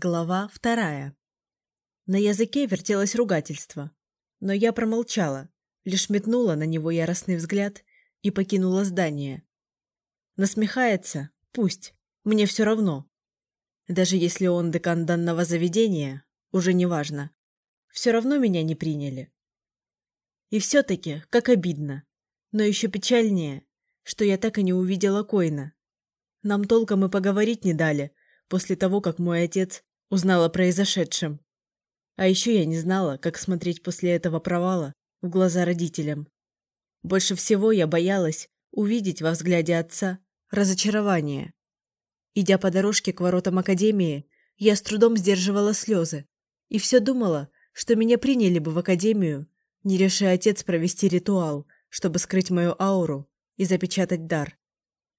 Глава вторая. На языке вертелось ругательство, но я промолчала, лишь метнула на него яростный взгляд и покинула здание. Насмехается? Пусть. Мне все равно. Даже если он декан данного заведения, уже не важно. Все равно меня не приняли. И все-таки, как обидно. Но еще печальнее, что я так и не увидела Койна. Нам толком и поговорить не дали, после того, как мой отец узнал о произошедшем. А еще я не знала, как смотреть после этого провала в глаза родителям. Больше всего я боялась увидеть во взгляде отца разочарование. Идя по дорожке к воротам академии, я с трудом сдерживала слезы и все думала, что меня приняли бы в академию, не решая отец провести ритуал, чтобы скрыть мою ауру и запечатать дар.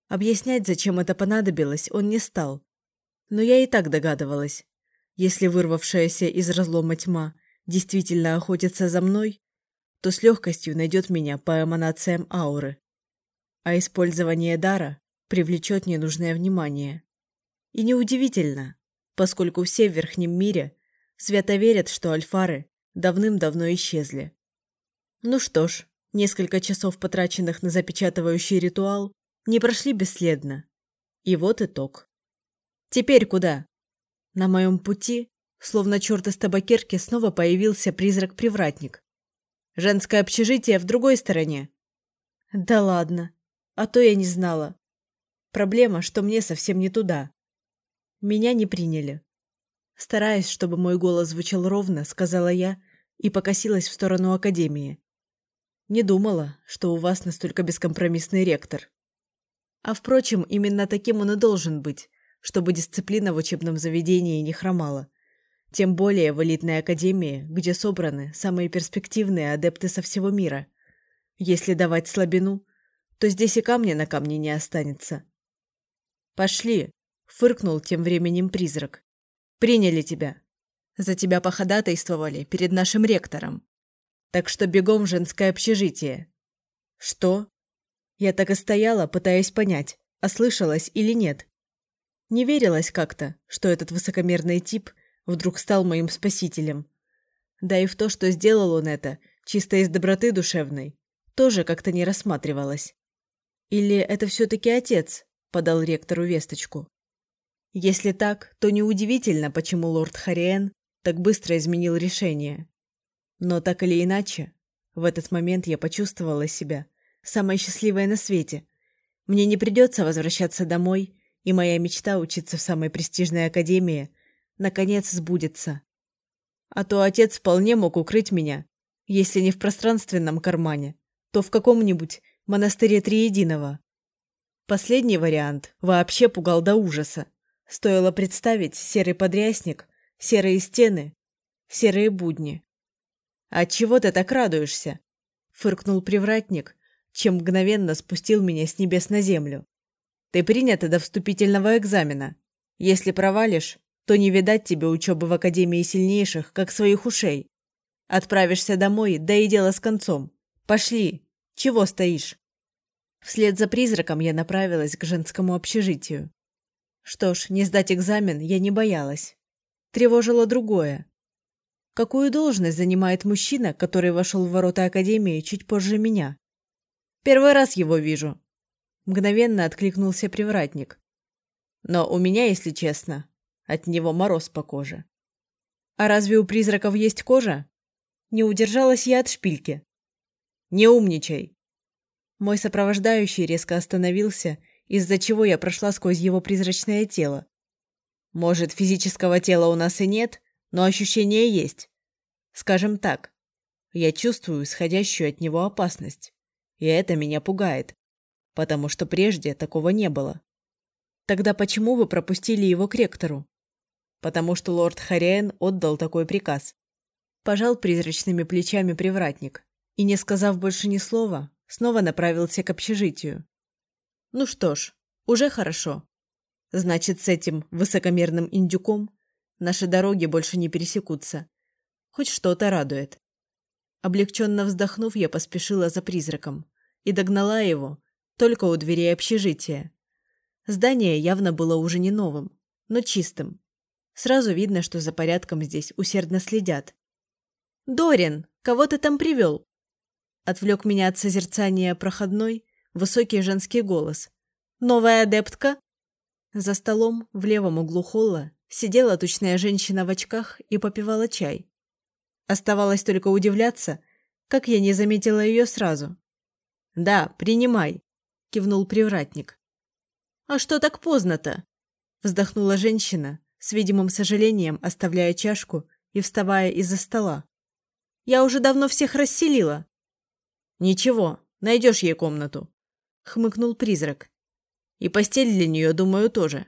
Объяснять, зачем это понадобилось, он не стал. Но я и так догадывалась. Если вырвавшаяся из разлома тьма действительно охотится за мной, то с легкостью найдет меня по эманациям ауры. А использование дара привлечет ненужное внимание. И неудивительно, поскольку все в Верхнем мире свято верят, что альфары давным-давно исчезли. Ну что ж, несколько часов, потраченных на запечатывающий ритуал, не прошли бесследно. И вот итог. Теперь куда? На моем пути, словно черт из табакерки, снова появился призрак-привратник. Женское общежитие в другой стороне. Да ладно, а то я не знала. Проблема, что мне совсем не туда. Меня не приняли. Стараясь, чтобы мой голос звучал ровно, сказала я и покосилась в сторону академии. Не думала, что у вас настолько бескомпромиссный ректор. А впрочем, именно таким он и должен быть, чтобы дисциплина в учебном заведении не хромала. Тем более в элитной академии, где собраны самые перспективные адепты со всего мира. Если давать слабину, то здесь и камня на камне не останется. «Пошли!» — фыркнул тем временем призрак. «Приняли тебя. За тебя походатайствовали перед нашим ректором. Так что бегом в женское общежитие». «Что?» Я так и стояла, пытаясь понять, ослышалась или нет. Не верилось как-то, что этот высокомерный тип вдруг стал моим спасителем. Да и в то, что сделал он это, чисто из доброты душевной, тоже как-то не рассматривалось. Или это все-таки отец подал ректору весточку? Если так, то неудивительно, почему лорд Хариен так быстро изменил решение. Но так или иначе, в этот момент я почувствовала себя самой счастливой на свете. Мне не придется возвращаться домой и моя мечта учиться в самой престижной академии наконец сбудется. А то отец вполне мог укрыть меня, если не в пространственном кармане, то в каком-нибудь монастыре Триединого. Последний вариант вообще пугал до ужаса. Стоило представить серый подрясник, серые стены, серые будни. «От чего ты так радуешься?» — фыркнул привратник, чем мгновенно спустил меня с небес на землю. Ты принята до вступительного экзамена. Если провалишь, то не видать тебе учебы в Академии сильнейших, как своих ушей. Отправишься домой, да и дело с концом. Пошли. Чего стоишь? Вслед за призраком я направилась к женскому общежитию. Что ж, не сдать экзамен я не боялась. Тревожило другое. Какую должность занимает мужчина, который вошел в ворота Академии чуть позже меня? Первый раз его вижу, Мгновенно откликнулся привратник. Но у меня, если честно, от него мороз по коже. А разве у призраков есть кожа? Не удержалась я от шпильки. Не умничай. Мой сопровождающий резко остановился, из-за чего я прошла сквозь его призрачное тело. Может, физического тела у нас и нет, но ощущение есть. Скажем так, я чувствую исходящую от него опасность, и это меня пугает потому что прежде такого не было. Тогда почему вы пропустили его к ректору? Потому что лорд Хариен отдал такой приказ. Пожал призрачными плечами привратник и, не сказав больше ни слова, снова направился к общежитию. Ну что ж, уже хорошо. Значит, с этим высокомерным индюком наши дороги больше не пересекутся. Хоть что-то радует. Облегченно вздохнув, я поспешила за призраком и догнала его, только у дверей общежития. Здание явно было уже не новым, но чистым. Сразу видно, что за порядком здесь усердно следят. «Дорин, кого ты там привел?» Отвлек меня от созерцания проходной высокий женский голос. «Новая адептка?» За столом в левом углу холла сидела тучная женщина в очках и попивала чай. Оставалось только удивляться, как я не заметила ее сразу. «Да, принимай», — кивнул привратник. «А что так поздно-то?» — вздохнула женщина, с видимым сожалением оставляя чашку и вставая из-за стола. «Я уже давно всех расселила». «Ничего, найдешь ей комнату», — хмыкнул призрак. «И постель для нее, думаю, тоже.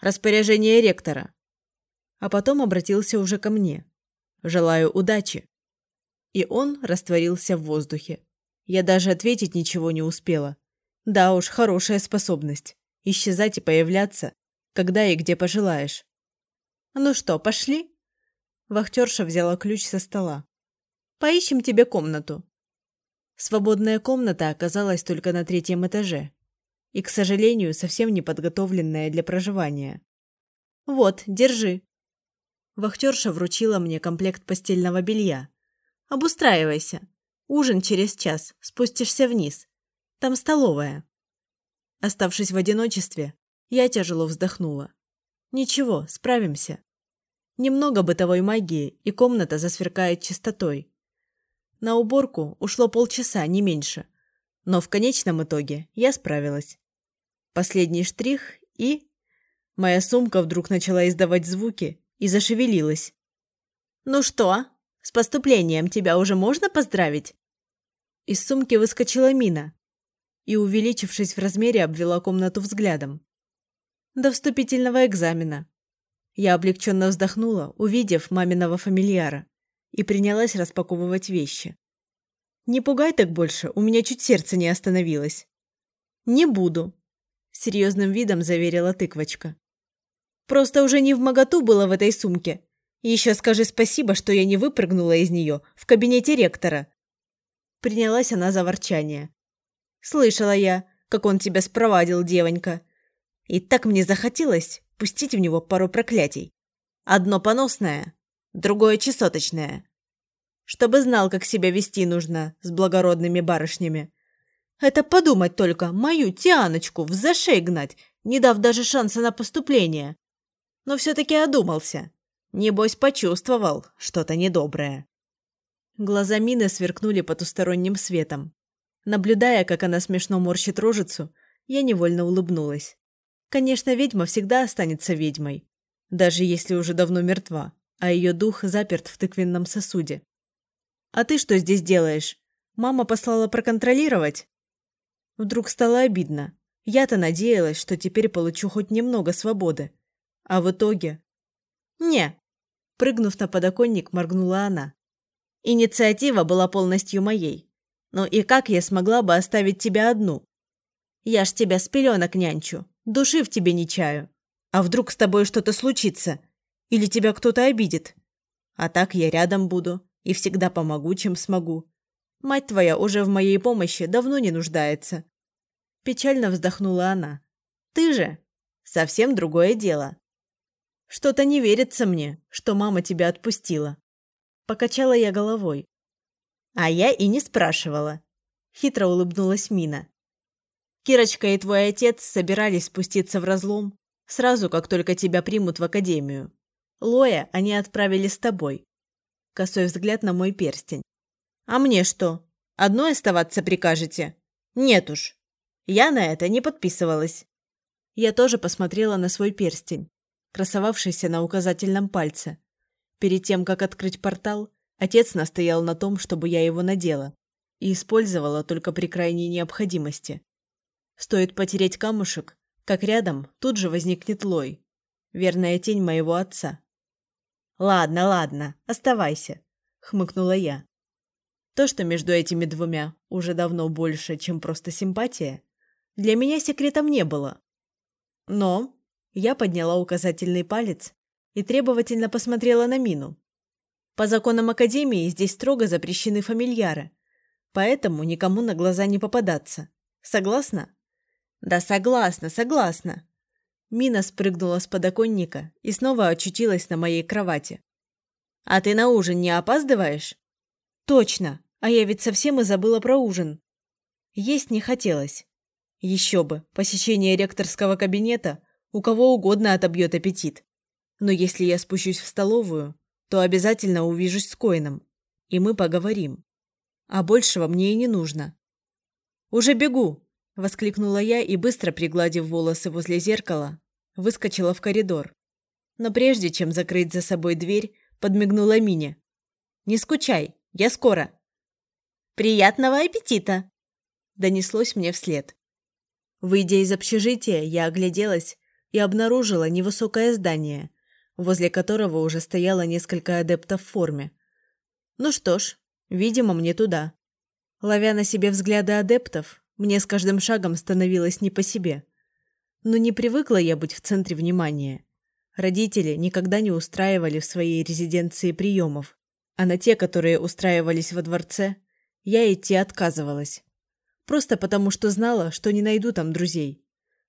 Распоряжение ректора». А потом обратился уже ко мне. «Желаю удачи». И он растворился в воздухе. Я даже ответить ничего не успела. Да уж, хорошая способность. Исчезать и появляться, когда и где пожелаешь. «Ну что, пошли?» Вахтерша взяла ключ со стола. «Поищем тебе комнату». Свободная комната оказалась только на третьем этаже. И, к сожалению, совсем не подготовленная для проживания. «Вот, держи». Вахтерша вручила мне комплект постельного белья. «Обустраивайся. Ужин через час. Спустишься вниз. Там столовая». Оставшись в одиночестве, я тяжело вздохнула. «Ничего, справимся». Немного бытовой магии, и комната засверкает чистотой. На уборку ушло полчаса, не меньше. Но в конечном итоге я справилась. Последний штрих и... Моя сумка вдруг начала издавать звуки и зашевелилась. «Ну что, с поступлением тебя уже можно поздравить?» Из сумки выскочила Мина и, увеличившись в размере, обвела комнату взглядом. «До вступительного экзамена». Я облегченно вздохнула, увидев маминого фамильяра, и принялась распаковывать вещи. «Не пугай так больше, у меня чуть сердце не остановилось». «Не буду», — серьезным видом заверила тыквочка. «Просто уже не в моготу было в этой сумке. Еще скажи спасибо, что я не выпрыгнула из нее в кабинете ректора». Принялась она за ворчание. «Слышала я, как он тебя спровадил, девонька. И так мне захотелось пустить в него пару проклятий. Одно поносное, другое чесоточное. Чтобы знал, как себя вести нужно с благородными барышнями. Это подумать только, мою Тианочку в зашей гнать, не дав даже шанса на поступление. Но все-таки одумался. Небось, почувствовал что-то недоброе. Глаза Мины сверкнули потусторонним светом. Наблюдая, как она смешно морщит рожицу, я невольно улыбнулась. Конечно, ведьма всегда останется ведьмой, даже если уже давно мертва, а ее дух заперт в тыквенном сосуде. «А ты что здесь делаешь? Мама послала проконтролировать?» Вдруг стало обидно. Я-то надеялась, что теперь получу хоть немного свободы. А в итоге... «Не!» Прыгнув на подоконник, моргнула она. «Инициатива была полностью моей. Ну и как я смогла бы оставить тебя одну? Я ж тебя с пеленок нянчу, души в тебе не чаю. А вдруг с тобой что-то случится? Или тебя кто-то обидит? А так я рядом буду и всегда помогу, чем смогу. Мать твоя уже в моей помощи давно не нуждается. Печально вздохнула она. Ты же совсем другое дело. Что-то не верится мне, что мама тебя отпустила. Покачала я головой. А я и не спрашивала. Хитро улыбнулась Мина. Кирочка и твой отец собирались спуститься в разлом сразу, как только тебя примут в академию. Лоя они отправили с тобой косой взгляд на мой перстень. «А мне что? Одной оставаться прикажете?» «Нет уж. Я на это не подписывалась». Я тоже посмотрела на свой перстень, красовавшийся на указательном пальце. Перед тем, как открыть портал, отец настоял на том, чтобы я его надела и использовала только при крайней необходимости. Стоит потереть камушек, как рядом тут же возникнет Лой, верная тень моего отца. «Ладно, ладно, оставайся», — хмыкнула я. То, что между этими двумя уже давно больше, чем просто симпатия, для меня секретом не было. Но я подняла указательный палец и требовательно посмотрела на Мину. По законам Академии здесь строго запрещены фамильяры, поэтому никому на глаза не попадаться. Согласна? Да согласна, согласна. Мина спрыгнула с подоконника и снова очутилась на моей кровати. «А ты на ужин не опаздываешь?» «Точно! А я ведь совсем и забыла про ужин. Есть не хотелось. Еще бы, посещение ректорского кабинета у кого угодно отобьет аппетит. Но если я спущусь в столовую, то обязательно увижусь с Коином, и мы поговорим. А большего мне и не нужно. «Уже бегу!» – воскликнула я и, быстро пригладив волосы возле зеркала, выскочила в коридор. Но прежде чем закрыть за собой дверь, подмигнула Мине. «Не скучай, я скоро!» «Приятного аппетита!» донеслось мне вслед. Выйдя из общежития, я огляделась и обнаружила невысокое здание, возле которого уже стояло несколько адептов в форме. Ну что ж, видимо, мне туда. Ловя на себе взгляды адептов, мне с каждым шагом становилось не по себе. Но не привыкла я быть в центре внимания. Родители никогда не устраивали в своей резиденции приемов, а на те, которые устраивались во дворце, я идти отказывалась. Просто потому, что знала, что не найду там друзей.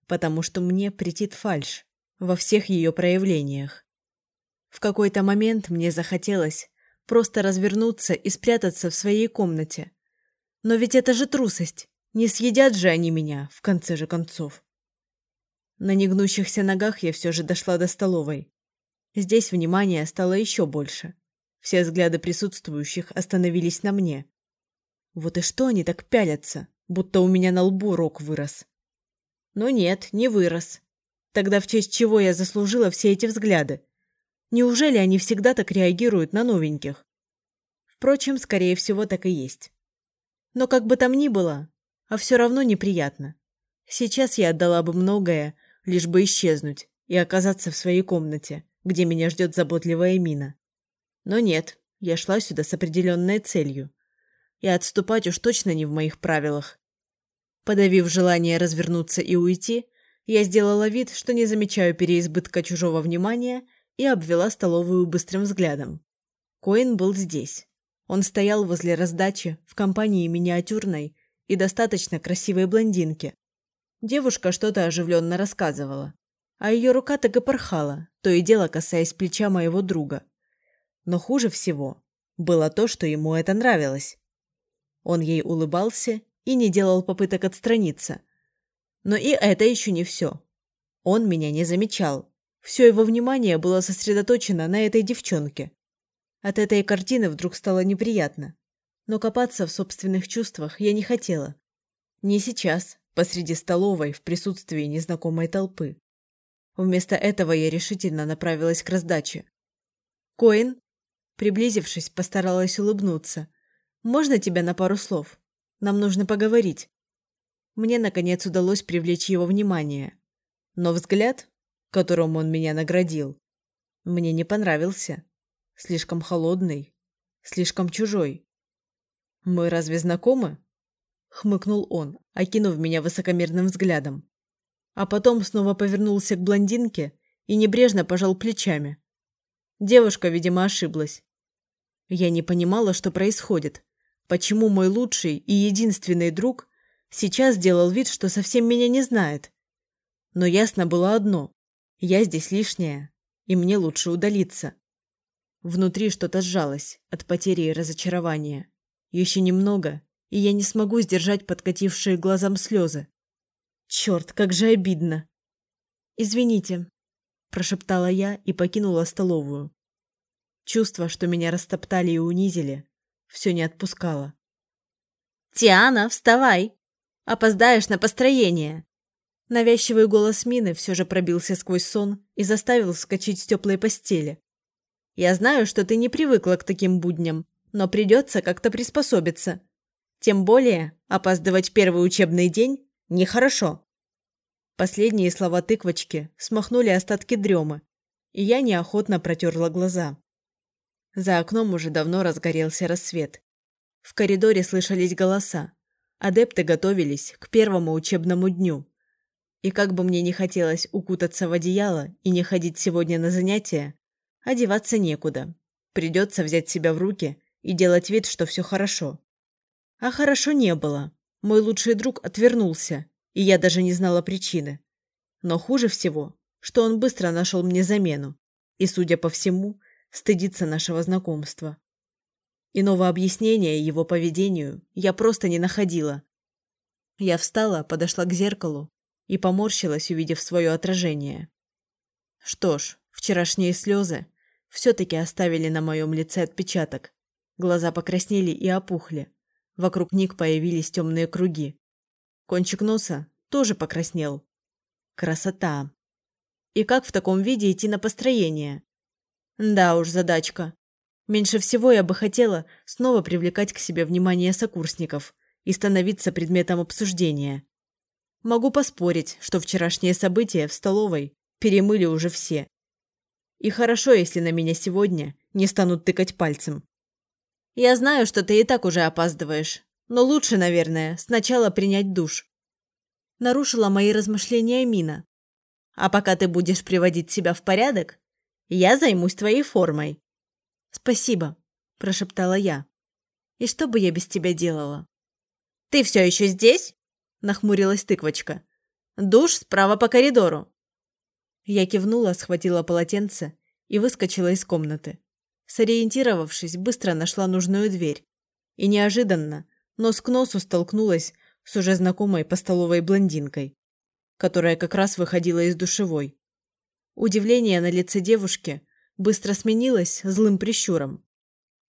Потому что мне претит фальшь во всех ее проявлениях. В какой-то момент мне захотелось просто развернуться и спрятаться в своей комнате. Но ведь это же трусость. Не съедят же они меня, в конце же концов. На негнущихся ногах я все же дошла до столовой. Здесь внимание стало еще больше. Все взгляды присутствующих остановились на мне. Вот и что они так пялятся? будто у меня на лбу рог вырос. Но нет, не вырос. Тогда в честь чего я заслужила все эти взгляды? Неужели они всегда так реагируют на новеньких? Впрочем, скорее всего, так и есть. Но как бы там ни было, а все равно неприятно. Сейчас я отдала бы многое, лишь бы исчезнуть и оказаться в своей комнате, где меня ждет заботливая Мина. Но нет, я шла сюда с определенной целью и отступать уж точно не в моих правилах. Подавив желание развернуться и уйти, я сделала вид, что не замечаю переизбытка чужого внимания и обвела столовую быстрым взглядом. Коин был здесь. Он стоял возле раздачи в компании миниатюрной и достаточно красивой блондинки. Девушка что-то оживленно рассказывала, а ее рука так и порхала, то и дело касаясь плеча моего друга. Но хуже всего было то, что ему это нравилось. Он ей улыбался и не делал попыток отстраниться. Но и это еще не все. Он меня не замечал. Все его внимание было сосредоточено на этой девчонке. От этой картины вдруг стало неприятно. Но копаться в собственных чувствах я не хотела. Не сейчас, посреди столовой, в присутствии незнакомой толпы. Вместо этого я решительно направилась к раздаче. Коин, приблизившись, постаралась улыбнуться, можно тебя на пару слов? Нам нужно поговорить». Мне, наконец, удалось привлечь его внимание. Но взгляд, которым он меня наградил, мне не понравился. Слишком холодный, слишком чужой. «Мы разве знакомы?» — хмыкнул он, окинув меня высокомерным взглядом. А потом снова повернулся к блондинке и небрежно пожал плечами. Девушка, видимо, ошиблась. Я не понимала, что происходит. Почему мой лучший и единственный друг сейчас делал вид, что совсем меня не знает? Но ясно было одно. Я здесь лишняя, и мне лучше удалиться. Внутри что-то сжалось от потери и разочарования. Еще немного, и я не смогу сдержать подкатившие глазам слезы. Черт, как же обидно. «Извините», – прошептала я и покинула столовую. Чувство, что меня растоптали и унизили, все не отпускало. «Тиана, вставай! Опоздаешь на построение!» Навязчивый голос Мины все же пробился сквозь сон и заставил вскочить с теплой постели. «Я знаю, что ты не привыкла к таким будням, но придется как-то приспособиться. Тем более опаздывать первый учебный день нехорошо». Последние слова тыквочки смахнули остатки дремы, и я неохотно протерла глаза. За окном уже давно разгорелся рассвет. В коридоре слышались голоса. Адепты готовились к первому учебному дню. И как бы мне не хотелось укутаться в одеяло и не ходить сегодня на занятия, одеваться некуда. Придется взять себя в руки и делать вид, что все хорошо. А хорошо не было. Мой лучший друг отвернулся, и я даже не знала причины. Но хуже всего что он быстро нашел мне замену и, судя по всему, стыдится нашего знакомства. Иного объяснения его поведению я просто не находила. Я встала, подошла к зеркалу и поморщилась, увидев свое отражение. Что ж, вчерашние слезы все-таки оставили на моем лице отпечаток. Глаза покраснели и опухли. Вокруг них появились темные круги. Кончик носа тоже покраснел. Красота. И как в таком виде идти на построение? Да уж, задачка. Меньше всего я бы хотела снова привлекать к себе внимание сокурсников и становиться предметом обсуждения. Могу поспорить, что вчерашние события в столовой перемыли уже все. И хорошо, если на меня сегодня не станут тыкать пальцем. Я знаю, что ты и так уже опаздываешь, но лучше, наверное, сначала принять душ. Нарушила мои размышления Мина, а пока ты будешь приводить себя в порядок, я займусь твоей формой. Спасибо, прошептала я. И что бы я без тебя делала? Ты все еще здесь? Нахмурилась тыквочка. Душ справа по коридору. Я кивнула, схватила полотенце и выскочила из комнаты. Сориентировавшись, быстро нашла нужную дверь. И неожиданно, нос к носу столкнулась с уже знакомой по столовой блондинкой которая как раз выходила из душевой. Удивление на лице девушки быстро сменилось злым прищуром.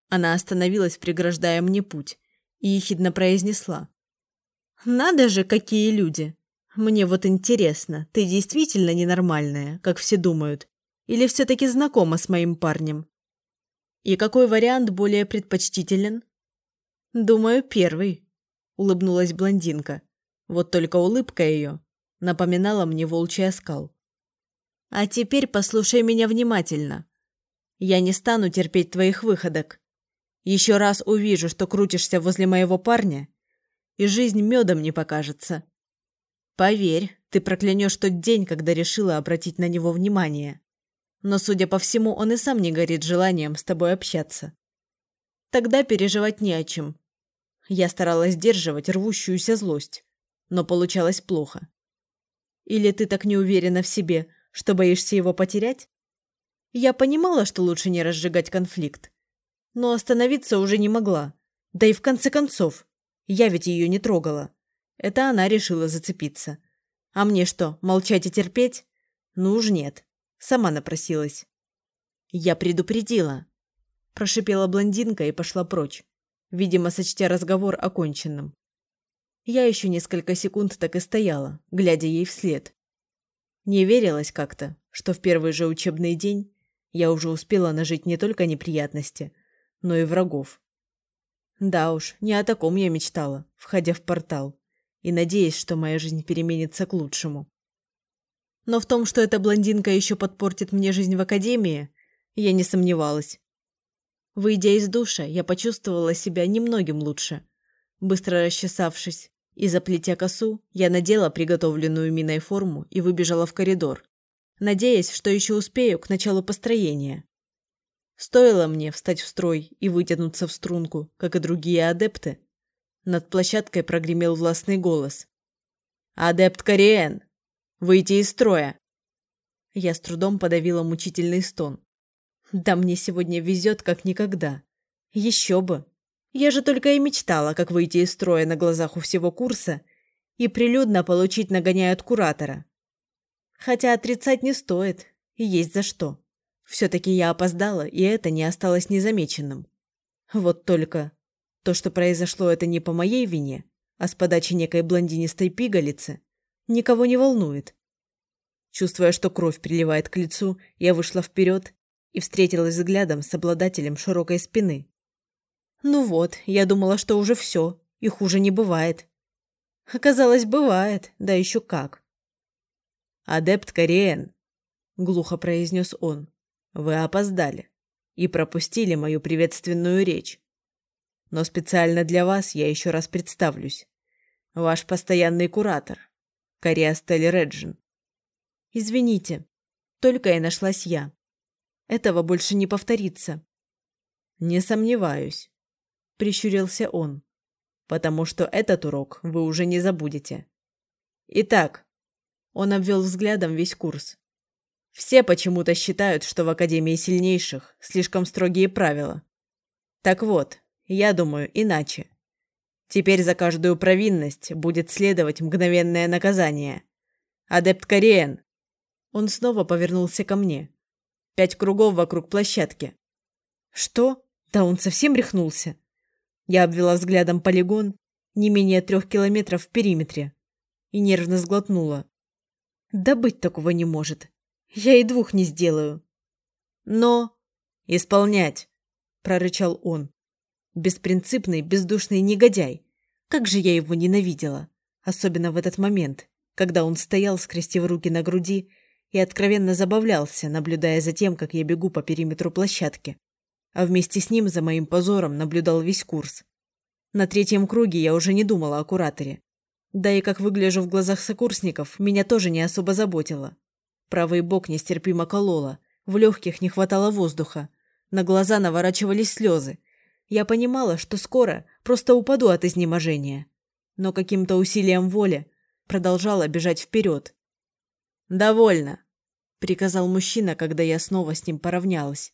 Она остановилась, преграждая мне путь, и ехидно произнесла. «Надо же, какие люди! Мне вот интересно, ты действительно ненормальная, как все думают, или все-таки знакома с моим парнем? И какой вариант более предпочтителен?» «Думаю, первый», — улыбнулась блондинка. Вот только улыбка ее напоминала мне волчий оскал. А теперь послушай меня внимательно. Я не стану терпеть твоих выходок. Еще раз увижу, что крутишься возле моего парня, и жизнь медом не покажется. Поверь, ты проклянешь тот день, когда решила обратить на него внимание. Но, судя по всему, он и сам не горит желанием с тобой общаться. Тогда переживать не о чем. Я старалась сдерживать рвущуюся злость, но получалось плохо. Или ты так не уверена в себе, что боишься его потерять? Я понимала, что лучше не разжигать конфликт. Но остановиться уже не могла. Да и в конце концов, я ведь ее не трогала. Это она решила зацепиться. А мне что, молчать и терпеть? Ну уж нет. Сама напросилась. Я предупредила. Прошипела блондинка и пошла прочь, видимо, сочтя разговор оконченным. Я еще несколько секунд так и стояла, глядя ей вслед. Не верилось как-то, что в первый же учебный день я уже успела нажить не только неприятности, но и врагов. Да уж, не о таком я мечтала, входя в портал, и надеясь, что моя жизнь переменится к лучшему. Но в том, что эта блондинка еще подпортит мне жизнь в академии, я не сомневалась. Выйдя из душа, я почувствовала себя немногим лучше. Быстро расчесавшись, и заплетя косу, я надела приготовленную миной форму и выбежала в коридор, надеясь, что еще успею к началу построения. Стоило мне встать в строй и вытянуться в струнку, как и другие адепты. Над площадкой прогремел властный голос. «Адепт Кориэн! Выйти из строя!» Я с трудом подавила мучительный стон. «Да мне сегодня везет, как никогда. Еще бы!» Я же только и мечтала, как выйти из строя на глазах у всего курса и прилюдно получить нагоняя от куратора. Хотя отрицать не стоит, и есть за что. Все-таки я опоздала, и это не осталось незамеченным. Вот только то, что произошло это не по моей вине, а с подачи некой блондинистой пигалицы, никого не волнует. Чувствуя, что кровь приливает к лицу, я вышла вперед и встретилась взглядом с обладателем широкой спины. Ну вот, я думала, что уже все, и хуже не бывает. Оказалось, бывает, да еще как. «Адепт Кориен», — глухо произнес он, — «вы опоздали и пропустили мою приветственную речь. Но специально для вас я еще раз представлюсь. Ваш постоянный куратор, Кориастель Реджин». «Извините, только и нашлась я. Этого больше не повторится». «Не сомневаюсь. — прищурился он. «Потому что этот урок вы уже не забудете. Итак...» Он обвел взглядом весь курс. Все почему-то считают, что в Академии сильнейших слишком строгие правила. Так вот, я думаю иначе. Теперь за каждую провинность будет следовать мгновенное наказание. Адепт Кориен. Он снова повернулся ко мне. Пять кругов вокруг площадки. Что? Да он совсем рехнулся. Я обвела взглядом полигон, не менее трех километров в периметре, и нервно сглотнула. Да быть такого не может. Я и двух не сделаю. Но... Исполнять, прорычал он. Беспринципный, бездушный негодяй. Как же я его ненавидела. Особенно в этот момент, когда он стоял, скрестив руки на груди, и откровенно забавлялся, наблюдая за тем, как я бегу по периметру площадки. А вместе с ним за моим позором наблюдал весь курс. На третьем круге я уже не думала о кураторе. Да и как выгляжу в глазах сокурсников, меня тоже не особо заботило. Правый бок нестерпимо кололо, в легких не хватало воздуха, на глаза наворачивались слезы. Я понимала, что скоро просто упаду от изнеможения. Но каким-то усилием воли продолжала бежать вперед. «Довольно», — приказал мужчина, когда я снова с ним поравнялась.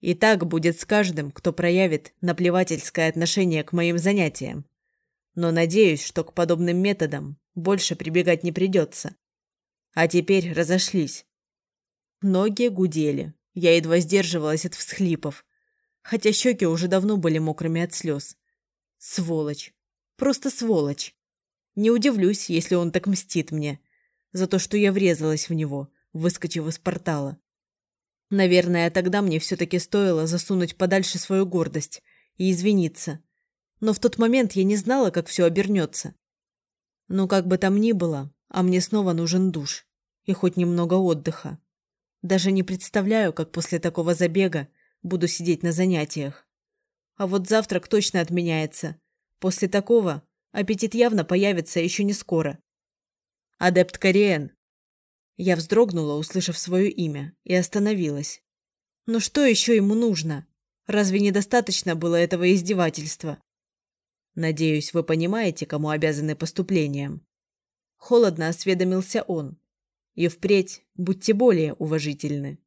«И так будет с каждым, кто проявит наплевательское отношение к моим занятиям. Но надеюсь, что к подобным методам больше прибегать не придется. А теперь разошлись. Ноги гудели. Я едва сдерживалась от всхлипов. Хотя щеки уже давно были мокрыми от слез. Сволочь. Просто сволочь. Не удивлюсь, если он так мстит мне. За то, что я врезалась в него, выскочив из портала. Наверное, тогда мне все-таки стоило засунуть подальше свою гордость и извиниться. Но в тот момент я не знала, как все обернется. Но как бы там ни было, а мне снова нужен душ и хоть немного отдыха. Даже не представляю, как после такого забега буду сидеть на занятиях. А вот завтрак точно отменяется. После такого аппетит явно появится еще не скоро. Адепт Кориен. Я вздрогнула, услышав свое имя, и остановилась. Но что еще ему нужно? Разве недостаточно было этого издевательства? Надеюсь, вы понимаете, кому обязаны поступлением. Холодно осведомился он. И впредь будьте более уважительны.